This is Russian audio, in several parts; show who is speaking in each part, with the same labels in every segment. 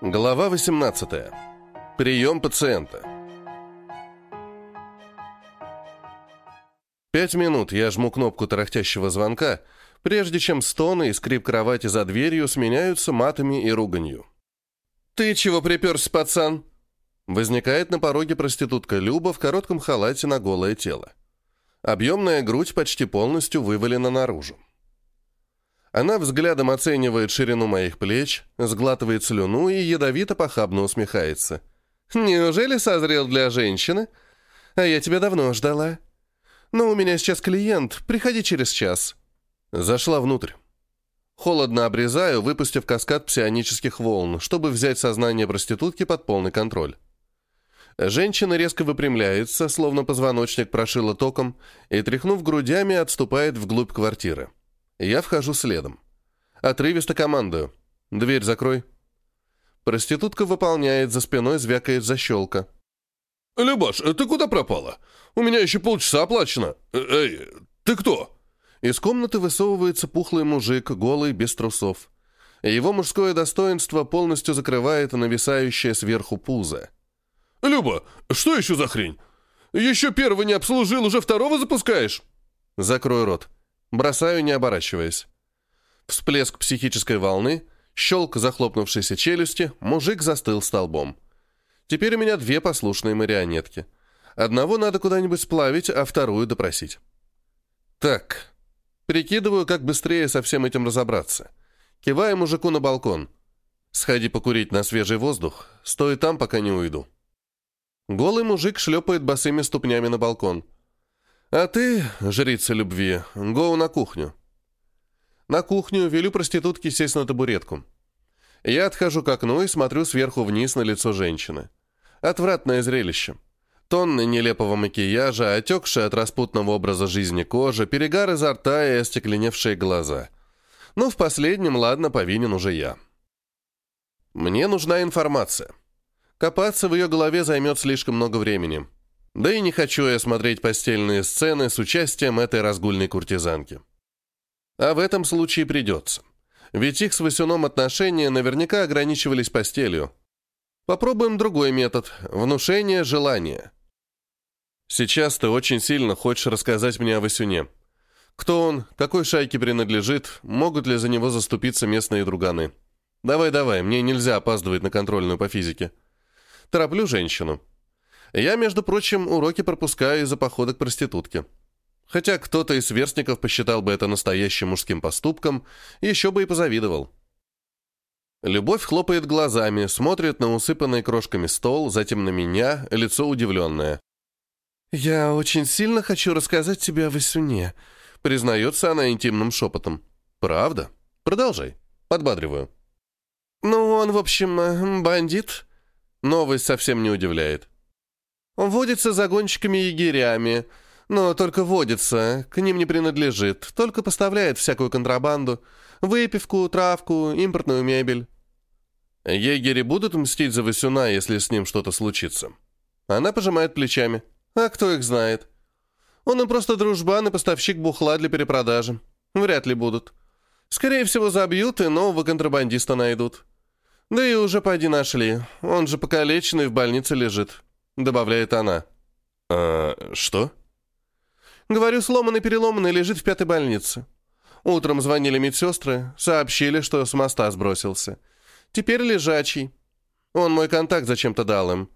Speaker 1: Глава 18. Прием пациента. Пять минут я жму кнопку тарахтящего звонка, прежде чем стоны и скрип кровати за дверью сменяются матами и руганью. «Ты чего приперся, пацан?» Возникает на пороге проститутка Люба в коротком халате на голое тело. Объемная грудь почти полностью вывалена наружу. Она взглядом оценивает ширину моих плеч, сглатывает слюну и ядовито-похабно усмехается. «Неужели созрел для женщины? А я тебя давно ждала. Но у меня сейчас клиент, приходи через час». Зашла внутрь. Холодно обрезаю, выпустив каскад псионических волн, чтобы взять сознание проститутки под полный контроль. Женщина резко выпрямляется, словно позвоночник прошила током, и, тряхнув грудями, отступает вглубь квартиры. Я вхожу следом. Отрывисто командую. «Дверь закрой». Проститутка выполняет, за спиной звякает защелка.
Speaker 2: «Любаш, ты куда пропала? У меня еще полчаса оплачено. Эй, ты кто?»
Speaker 1: Из комнаты высовывается пухлый мужик, голый, без трусов. Его мужское достоинство полностью закрывает нависающее сверху пузо.
Speaker 2: «Люба, что еще за хрень? Еще первого не обслужил, уже второго запускаешь?»
Speaker 1: «Закрой рот. Бросаю, не оборачиваясь. Всплеск психической волны, щелк захлопнувшейся челюсти, мужик застыл столбом. Теперь у меня две послушные марионетки. Одного надо куда-нибудь сплавить, а вторую допросить. Так, прикидываю, как быстрее со всем этим разобраться. Киваю мужику на балкон. Сходи покурить на свежий воздух, стой там, пока не уйду. Голый мужик шлепает босыми ступнями на балкон. А ты, жрица любви, гоу на кухню. На кухню велю проститутке сесть на табуретку. Я отхожу к окну и смотрю сверху вниз на лицо женщины. Отвратное зрелище. Тонны нелепого макияжа, отекшая от распутного образа жизни кожа, перегар изо рта и остекленевшие глаза. Но в последнем, ладно, повинен уже я. Мне нужна информация. Копаться в ее голове займет слишком много времени. Да и не хочу я смотреть постельные сцены с участием этой разгульной куртизанки. А в этом случае придется. Ведь их с Васюном отношения наверняка ограничивались постелью. Попробуем другой метод – внушение желания. Сейчас ты очень сильно хочешь рассказать мне о Васюне. Кто он, какой шайке принадлежит, могут ли за него заступиться местные друганы. Давай-давай, мне нельзя опаздывать на контрольную по физике. Тороплю женщину. Я, между прочим, уроки пропускаю из-за похода к проститутке. Хотя кто-то из сверстников посчитал бы это настоящим мужским поступком, еще бы и позавидовал. Любовь хлопает глазами, смотрит на усыпанный крошками стол, затем на меня, лицо удивленное. «Я очень сильно хочу рассказать тебе о Васюне», — признается она интимным шепотом. «Правда? Продолжай». Подбадриваю. «Ну, он, в общем, бандит». Новость совсем не удивляет. Водится загонщиками-егерями, но только водится, к ним не принадлежит, только поставляет всякую контрабанду, выпивку, травку, импортную мебель. Егери будут мстить за Васюна, если с ним что-то случится. Она пожимает плечами. А кто их знает? Он им просто дружбан и поставщик бухла для перепродажи. Вряд ли будут. Скорее всего, забьют и нового контрабандиста найдут. Да и уже поди нашли. Он же покалеченный в больнице лежит. — добавляет она.
Speaker 2: «А что?»
Speaker 1: «Говорю, сломанный-переломанный лежит в пятой больнице. Утром звонили медсестры, сообщили, что с моста сбросился. Теперь лежачий. Он мой контакт зачем-то дал им.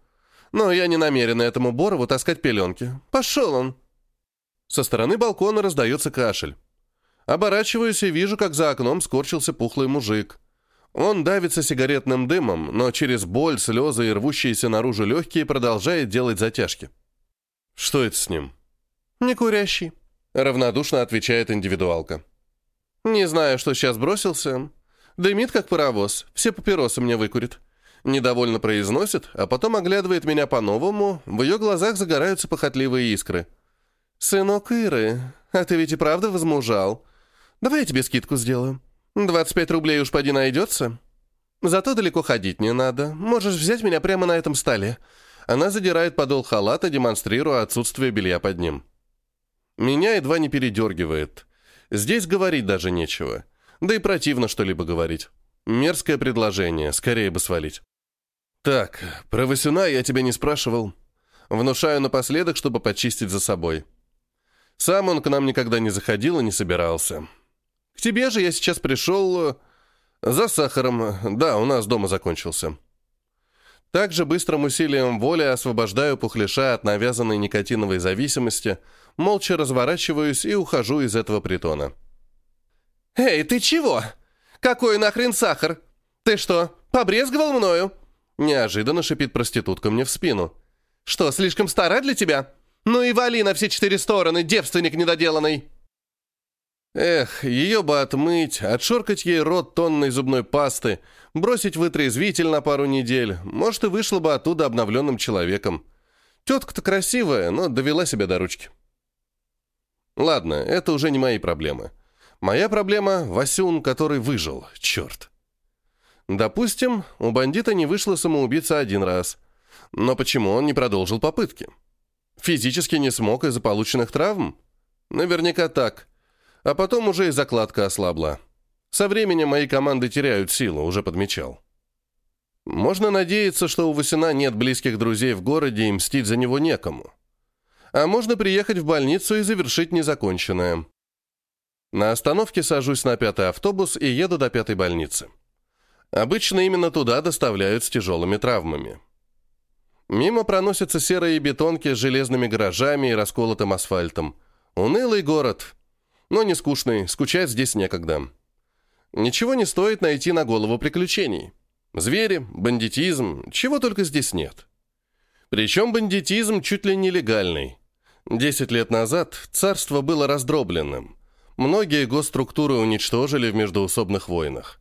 Speaker 1: Но я не намерен этому Борову таскать пеленки. Пошел он!» Со стороны балкона раздается кашель. Оборачиваюсь и вижу, как за окном скорчился пухлый мужик. Он давится сигаретным дымом, но через боль, слезы и рвущиеся наружу легкие продолжает делать затяжки. Что это с ним? Не курящий, равнодушно отвечает индивидуалка. Не знаю, что сейчас бросился. Дымит, как паровоз, все папиросы мне выкурит. Недовольно произносит, а потом оглядывает меня по-новому, в ее глазах загораются похотливые искры. «Сынок Иры, а ты ведь и правда возмужал. Давай я тебе скидку сделаю. 25 рублей уж поди найдется. Зато далеко ходить не надо. Можешь взять меня прямо на этом столе. Она задирает подол халата, демонстрируя отсутствие белья под ним. Меня едва не передергивает. Здесь говорить даже нечего. Да и противно что-либо говорить. Мерзкое предложение, скорее бы свалить. Так, про Васюна я тебя не спрашивал. Внушаю напоследок, чтобы почистить за собой. Сам он к нам никогда не заходил и не собирался. К тебе же я сейчас пришел... Э, за сахаром. Да, у нас дома закончился. Также быстрым усилием воли освобождаю пухлиша от навязанной никотиновой зависимости, молча разворачиваюсь и ухожу из этого притона. «Эй, ты чего? Какой нахрен сахар? Ты что, побрезговал мною?» Неожиданно шипит проститутка мне в спину. «Что, слишком стара для тебя? Ну и вали на все четыре стороны, девственник недоделанный!» Эх, ее бы отмыть, отшоркать ей рот тонной зубной пасты, бросить вытрезвитель на пару недель, может, и вышла бы оттуда обновленным человеком. Тетка-то красивая, но довела себя до ручки. Ладно, это уже не мои проблемы. Моя проблема — Васюн, который выжил, черт. Допустим, у бандита не вышло самоубийца один раз. Но почему он не продолжил попытки? Физически не смог из-за полученных травм? Наверняка так. А потом уже и закладка ослабла. Со временем мои команды теряют силу, уже подмечал. Можно надеяться, что у Васина нет близких друзей в городе и мстить за него некому. А можно приехать в больницу и завершить незаконченное. На остановке сажусь на пятый автобус и еду до пятой больницы. Обычно именно туда доставляют с тяжелыми травмами. Мимо проносятся серые бетонки с железными гаражами и расколотым асфальтом. Унылый город. Но не скучный, скучать здесь некогда. Ничего не стоит найти на голову приключений. Звери, бандитизм, чего только здесь нет. Причем бандитизм чуть ли не легальный. Десять лет назад царство было раздробленным. Многие госструктуры уничтожили в междоусобных войнах.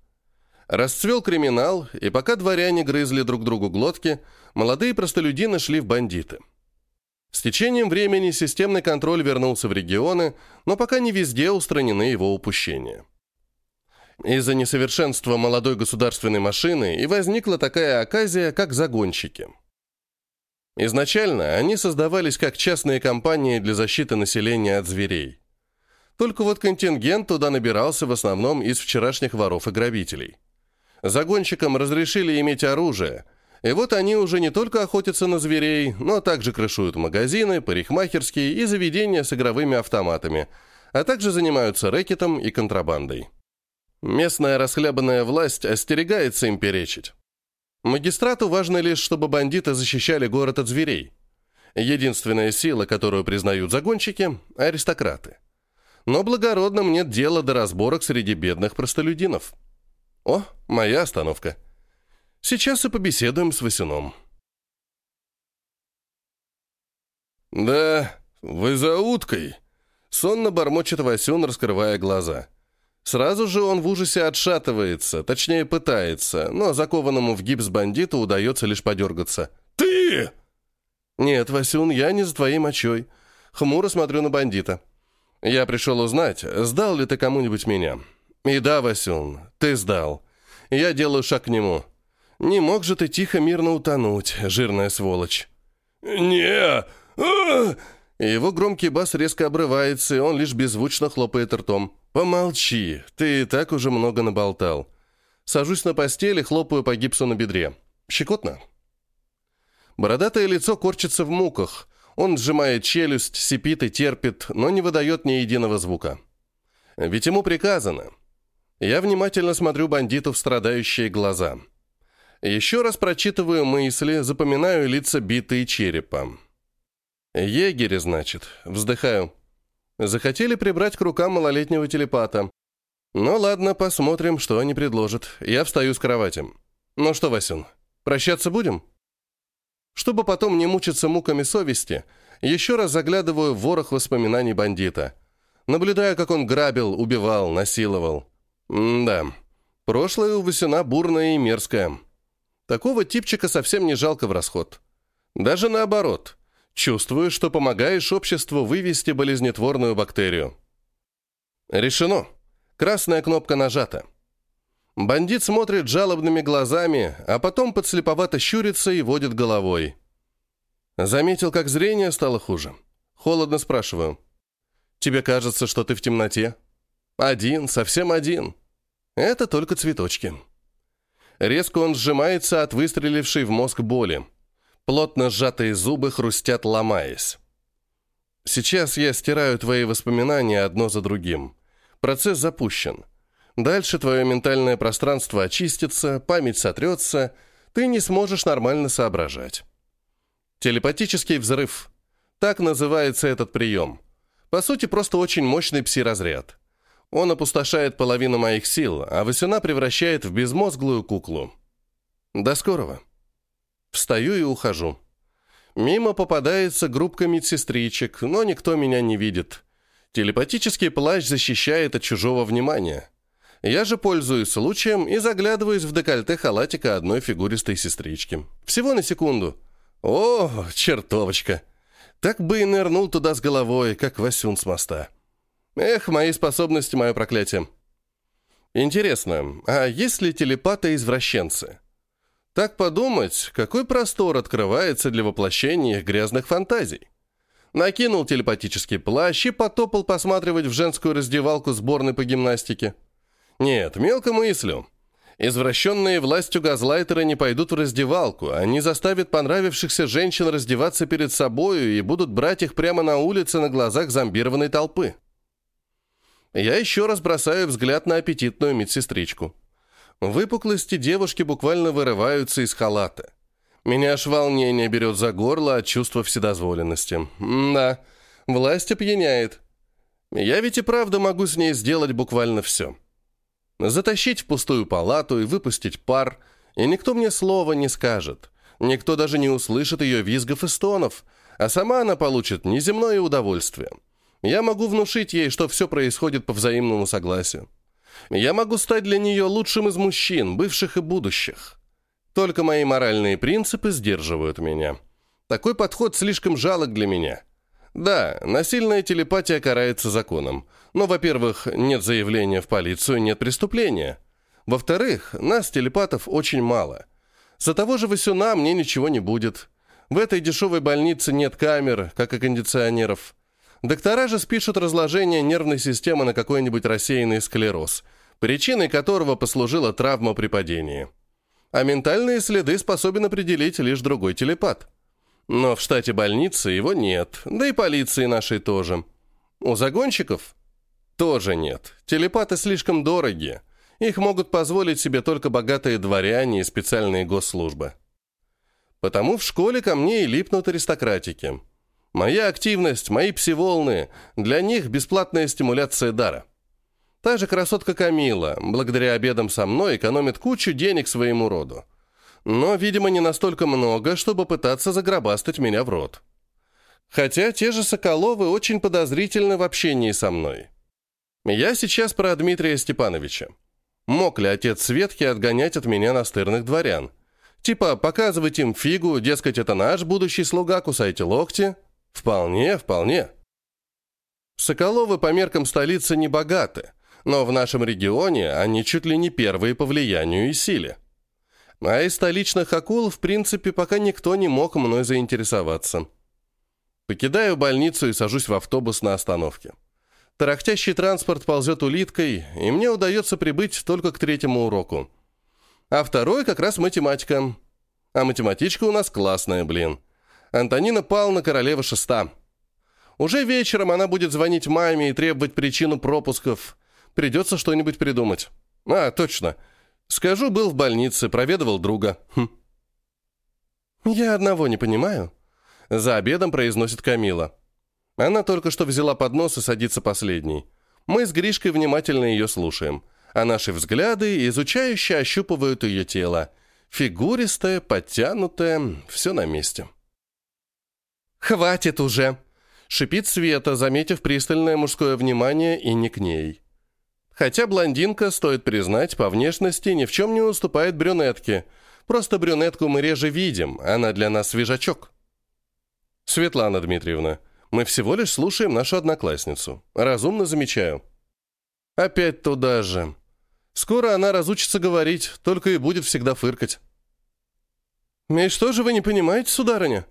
Speaker 1: Расцвел криминал, и пока дворяне грызли друг другу глотки, молодые простолюдины шли в бандиты. С течением времени системный контроль вернулся в регионы, но пока не везде устранены его упущения. Из-за несовершенства молодой государственной машины и возникла такая оказия, как загонщики. Изначально они создавались как частные компании для защиты населения от зверей. Только вот контингент туда набирался в основном из вчерашних воров и грабителей. Загонщикам разрешили иметь оружие, и вот они уже не только охотятся на зверей, но также крышуют магазины, парикмахерские и заведения с игровыми автоматами, а также занимаются рэкетом и контрабандой. Местная расхлябанная власть остерегается им перечить. Магистрату важно лишь, чтобы бандиты защищали город от зверей. Единственная сила, которую признают загонщики – аристократы. Но благородным нет дела до разборок среди бедных простолюдинов. О, моя остановка. Сейчас и побеседуем с Васюном. «Да, вы за уткой!» Сонно бормочет Васюн, раскрывая глаза. Сразу же он в ужасе отшатывается, точнее пытается, но закованному в гипс бандиту удается лишь подергаться. «Ты!» «Нет, Васюн, я не за твоей мочой. Хмуро смотрю на бандита. Я пришел узнать, сдал ли ты кому-нибудь меня. И да, Васюн, ты сдал. Я делаю шаг к нему. Не мог же ты тихо мирно утонуть, жирная сволочь.
Speaker 2: Не. А!
Speaker 1: Его громкий бас резко обрывается, и он лишь беззвучно хлопает ртом. «Помолчи, ты и так уже много наболтал». Сажусь на постели, хлопаю по гипсу на бедре. Щекотно? Бородатое лицо корчится в муках. Он сжимает челюсть, сипит и терпит, но не выдает ни единого звука. Ведь ему приказано. Я внимательно смотрю бандиту в страдающие глаза. Еще раз прочитываю мысли, запоминаю лица битые черепа. Егери, значит. Вздыхаю. Захотели прибрать к рукам малолетнего телепата. Ну ладно, посмотрим, что они предложат. Я встаю с кровати. Ну что, Васюн, прощаться будем? Чтобы потом не мучиться муками совести, еще раз заглядываю в ворох воспоминаний бандита. Наблюдаю, как он грабил, убивал, насиловал. М да, прошлое у Васюна бурное и мерзкое. Такого типчика совсем не жалко в расход. Даже наоборот. Чувствую, что помогаешь обществу вывести болезнетворную бактерию. Решено. Красная кнопка нажата. Бандит смотрит жалобными глазами, а потом подслеповато щурится и водит головой. Заметил, как зрение стало хуже. Холодно спрашиваю. «Тебе кажется, что ты в темноте?» «Один, совсем один. Это только цветочки». Резко он сжимается от выстрелившей в мозг боли. Плотно сжатые зубы хрустят, ломаясь. Сейчас я стираю твои воспоминания одно за другим. Процесс запущен. Дальше твое ментальное пространство очистится, память сотрется, ты не сможешь нормально соображать. Телепатический взрыв. Так называется этот прием. По сути, просто очень мощный пси-разряд. Он опустошает половину моих сил, а Васюна превращает в безмозглую куклу. До скорого. Встаю и ухожу. Мимо попадается группка медсестричек, но никто меня не видит. Телепатический плащ защищает от чужого внимания. Я же пользуюсь случаем и заглядываюсь в декольте халатика одной фигуристой сестрички. Всего на секунду. О, чертовочка! Так бы и нырнул туда с головой, как Васюн с моста. Эх, мои способности, мое проклятие. Интересно, а есть ли телепаты-извращенцы? Так подумать, какой простор открывается для воплощения их грязных фантазий. Накинул телепатический плащ и потопал посматривать в женскую раздевалку сборной по гимнастике. Нет, мелко мыслю. Извращенные властью газлайтеры не пойдут в раздевалку, они заставят понравившихся женщин раздеваться перед собою и будут брать их прямо на улице на глазах зомбированной толпы. Я еще раз бросаю взгляд на аппетитную медсестричку. Выпуклости девушки буквально вырываются из халата. Меня аж волнение берет за горло от чувства вседозволенности. да, власть опьяняет. Я ведь и правда могу с ней сделать буквально все. Затащить в пустую палату и выпустить пар, и никто мне слова не скажет. Никто даже не услышит ее визгов и стонов, а сама она получит неземное удовольствие. Я могу внушить ей, что все происходит по взаимному согласию. Я могу стать для нее лучшим из мужчин, бывших и будущих. Только мои моральные принципы сдерживают меня. Такой подход слишком жалок для меня. Да, насильная телепатия карается законом. Но, во-первых, нет заявления в полицию, нет преступления. Во-вторых, нас, телепатов, очень мало. За того же Васюна мне ничего не будет. В этой дешевой больнице нет камер, как и кондиционеров. Доктора же спишут разложение нервной системы на какой-нибудь рассеянный склероз, причиной которого послужила травма при падении. А ментальные следы способен определить лишь другой телепат. Но в штате больницы его нет, да и полиции нашей тоже. У загонщиков тоже нет. Телепаты слишком дорогие. Их могут позволить себе только богатые дворяне и специальные госслужбы. Потому в школе ко мне и липнут аристократики. Моя активность, мои псиволны – для них бесплатная стимуляция дара. Та же красотка Камила, благодаря обедам со мной, экономит кучу денег своему роду но, видимо, не настолько много, чтобы пытаться загробастать меня в рот. Хотя те же Соколовы очень подозрительны в общении со мной. Я сейчас про Дмитрия Степановича. Мог ли отец Светки отгонять от меня настырных дворян? Типа, показывать им фигу, дескать, это наш будущий слуга, кусайте локти? Вполне, вполне. Соколовы по меркам столицы не богаты, но в нашем регионе они чуть ли не первые по влиянию и силе. А из столичных акул, в принципе, пока никто не мог мной заинтересоваться. Покидаю больницу и сажусь в автобус на остановке. Тарахтящий транспорт ползет улиткой, и мне удается прибыть только к третьему уроку. А второй как раз математика. А математичка у нас классная, блин. Антонина Павловна Королева Шеста. Уже вечером она будет звонить маме и требовать причину пропусков. Придется что-нибудь придумать. А, точно. Скажу, был в больнице, проведывал друга. Хм. «Я одного не понимаю», — за обедом произносит Камила. Она только что взяла поднос и садится последней. Мы с Гришкой внимательно ее слушаем, а наши взгляды изучающе ощупывают ее тело. Фигуристое, подтянутое, все на месте. «Хватит уже!» — шипит Света, заметив пристальное мужское внимание и не к ней. Хотя блондинка, стоит признать, по внешности ни в чем не уступает брюнетке. Просто брюнетку мы реже видим, она для нас свежачок. Светлана Дмитриевна, мы всего лишь слушаем нашу одноклассницу. Разумно замечаю. Опять туда же. Скоро она разучится говорить, только и будет всегда фыркать. «И что же вы не понимаете, сударыня?»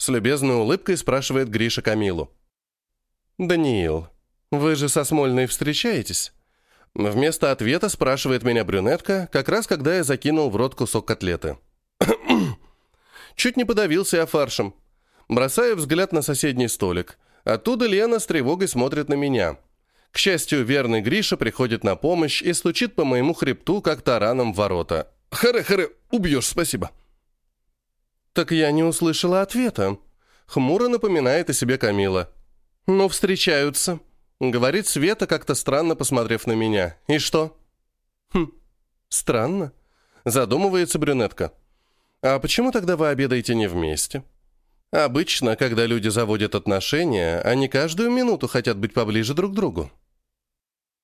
Speaker 1: С любезной улыбкой спрашивает Гриша Камилу. «Даниил, вы же со Смольной встречаетесь?» Вместо ответа спрашивает меня брюнетка, как раз когда я закинул в рот кусок котлеты. Чуть не подавился я фаршем. Бросаю взгляд на соседний столик. Оттуда Лена с тревогой смотрит на меня. К счастью, верный Гриша приходит на помощь и стучит по моему хребту, как тараном в ворота. «Харе-харе, убьешь, спасибо». «Так я не услышала ответа», — хмуро напоминает о себе Камила. «Ну, встречаются», — говорит Света, как-то странно посмотрев на меня. «И что?» «Хм, странно», — задумывается брюнетка. «А почему тогда вы обедаете не вместе?» «Обычно, когда люди заводят отношения, они каждую минуту хотят быть поближе друг к другу».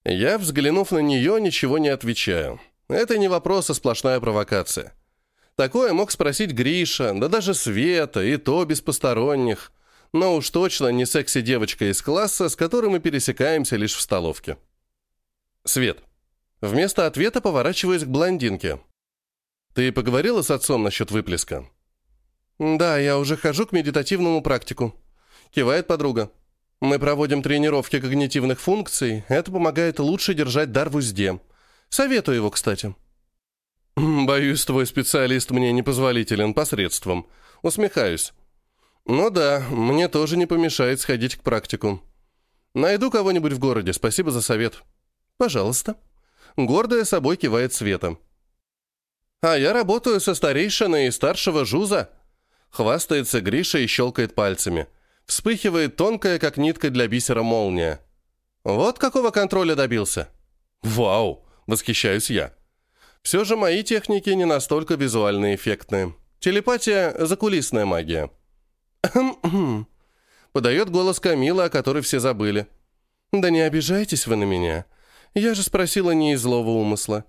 Speaker 1: Я, взглянув на нее, ничего не отвечаю. Это не вопрос, а сплошная провокация. Такое мог спросить Гриша, да даже Света, и то без посторонних. Но уж точно не секси-девочка из класса, с которой мы пересекаемся лишь в столовке. Свет. Вместо ответа поворачиваюсь к блондинке. «Ты поговорила с отцом насчет выплеска?» «Да, я уже хожу к медитативному практику», — кивает подруга. Мы проводим тренировки когнитивных функций. Это помогает лучше держать дар в узде. Советую его, кстати. Боюсь, твой специалист мне непозволителен посредством. Усмехаюсь. Ну да, мне тоже не помешает сходить к практику. Найду кого-нибудь в городе, спасибо за совет. Пожалуйста. Гордая собой кивает Света. А я работаю со старейшиной и старшего жуза. Хвастается Гриша и щелкает пальцами. Вспыхивает тонкая, как нитка для бисера, молния. Вот какого контроля добился. Вау, восхищаюсь я. Все же мои техники не настолько визуально эффектные. Телепатия – закулисная магия. Подает голос Камила, о которой все забыли. «Да не обижайтесь вы на меня. Я же спросила не из злого умысла.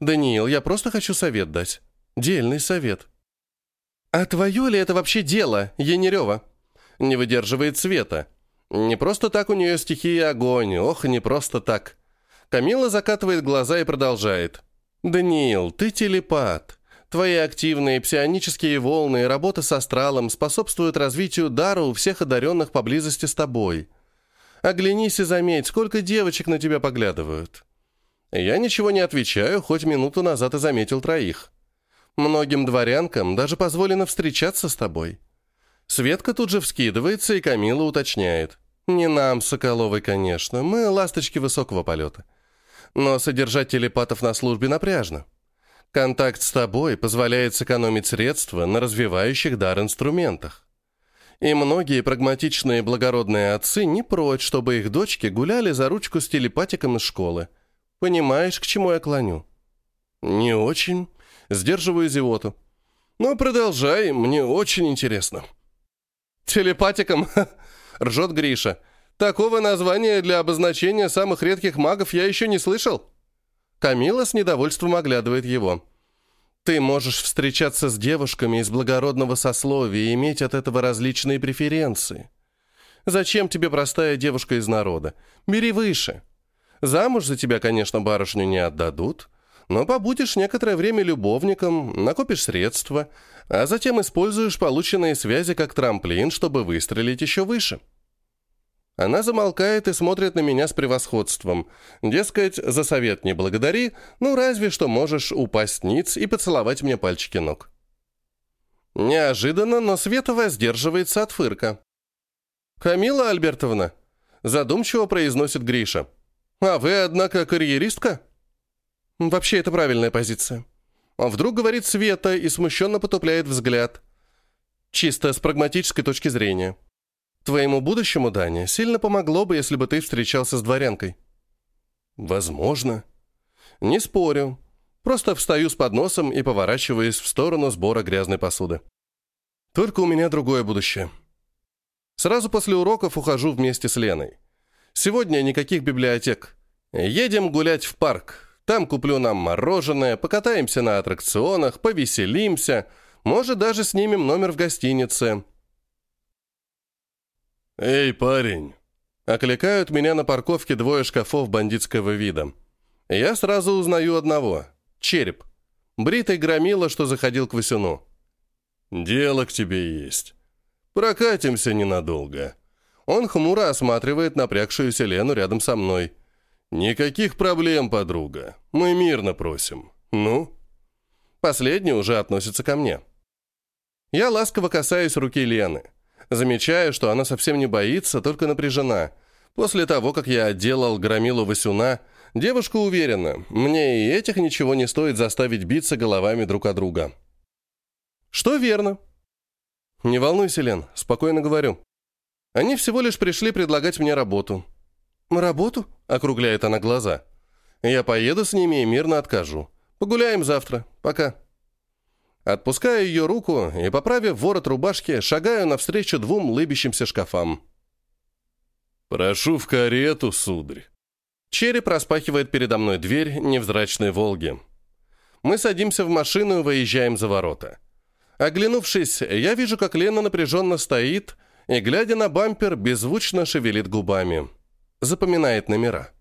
Speaker 1: Даниил, я просто хочу совет дать. Дельный совет». «А твое ли это вообще дело, Янерева?» не выдерживает света. Не просто так у нее стихия огонь, ох, не просто так. Камила закатывает глаза и продолжает. «Даниил, ты телепат. Твои активные псионические волны и работа с астралом способствуют развитию дара у всех одаренных поблизости с тобой. Оглянись и заметь, сколько девочек на тебя поглядывают». Я ничего не отвечаю, хоть минуту назад и заметил троих. Многим дворянкам даже позволено встречаться с тобой. Светка тут же вскидывается, и Камила уточняет. «Не нам, Соколовой, конечно. Мы ласточки высокого полета. Но содержать телепатов на службе напряжно. Контакт с тобой позволяет сэкономить средства на развивающих дар инструментах. И многие прагматичные благородные отцы не прочь, чтобы их дочки гуляли за ручку с телепатиком из школы. Понимаешь, к чему я клоню?» «Не очень. Сдерживаю зевоту. Но продолжай, мне очень интересно». «Телепатиком?» — ржет Гриша. «Такого названия для обозначения самых редких магов я еще не слышал». Камила с недовольством оглядывает его. «Ты можешь встречаться с девушками из благородного сословия и иметь от этого различные преференции. Зачем тебе простая девушка из народа? Бери выше. Замуж за тебя, конечно, барышню не отдадут, но побудешь некоторое время любовником, накопишь средства, а затем используешь полученные связи как трамплин, чтобы выстрелить еще выше. Она замолкает и смотрит на меня с превосходством. Дескать, за совет не благодари, ну разве что можешь упасть ниц и поцеловать мне пальчики ног. Неожиданно, но Света воздерживается от фырка. «Камила Альбертовна», — задумчиво произносит Гриша. «А вы, однако, карьеристка?» Вообще, это правильная позиция. Вдруг говорит Света и смущенно потупляет взгляд. Чисто с прагматической точки зрения. Твоему будущему, Даня, сильно помогло бы, если бы ты встречался с дворянкой. Возможно. Не спорю. Просто встаю с подносом и поворачиваюсь в сторону сбора грязной посуды. Только у меня другое будущее. Сразу после уроков ухожу вместе с Леной. Сегодня никаких библиотек. Едем гулять в парк, там куплю нам мороженое, покатаемся на аттракционах, повеселимся, может, даже снимем номер в гостинице.
Speaker 2: «Эй, парень!»
Speaker 1: Окликают меня на парковке двое шкафов бандитского вида. Я сразу узнаю одного. Череп. Бритый громила, что заходил к Васюну.
Speaker 2: «Дело к тебе есть. Прокатимся ненадолго».
Speaker 1: Он хмуро осматривает напрягшуюся Лену рядом со мной. «Никаких проблем, подруга. Мы мирно просим. Ну?» Последний уже относится ко мне. Я ласково касаюсь руки Лены. Замечаю, что она совсем не боится, только напряжена. После того, как я отделал громилу Васюна, девушка уверена, мне и этих ничего не стоит заставить биться головами друг от друга. Что верно. Не волнуйся, Лен, спокойно говорю. Они всего лишь пришли предлагать мне работу. «Работу?» — округляет она глаза. «Я поеду с ними и мирно откажу. Погуляем завтра. Пока». Отпускаю ее руку и, поправив ворот рубашки, шагаю навстречу двум лыбящимся шкафам.
Speaker 2: «Прошу в карету, сударь».
Speaker 1: Череп распахивает передо мной дверь невзрачной «Волги». Мы садимся в машину и выезжаем за ворота. Оглянувшись, я вижу, как Лена напряженно стоит и, глядя на бампер, беззвучно шевелит губами запоминает номера.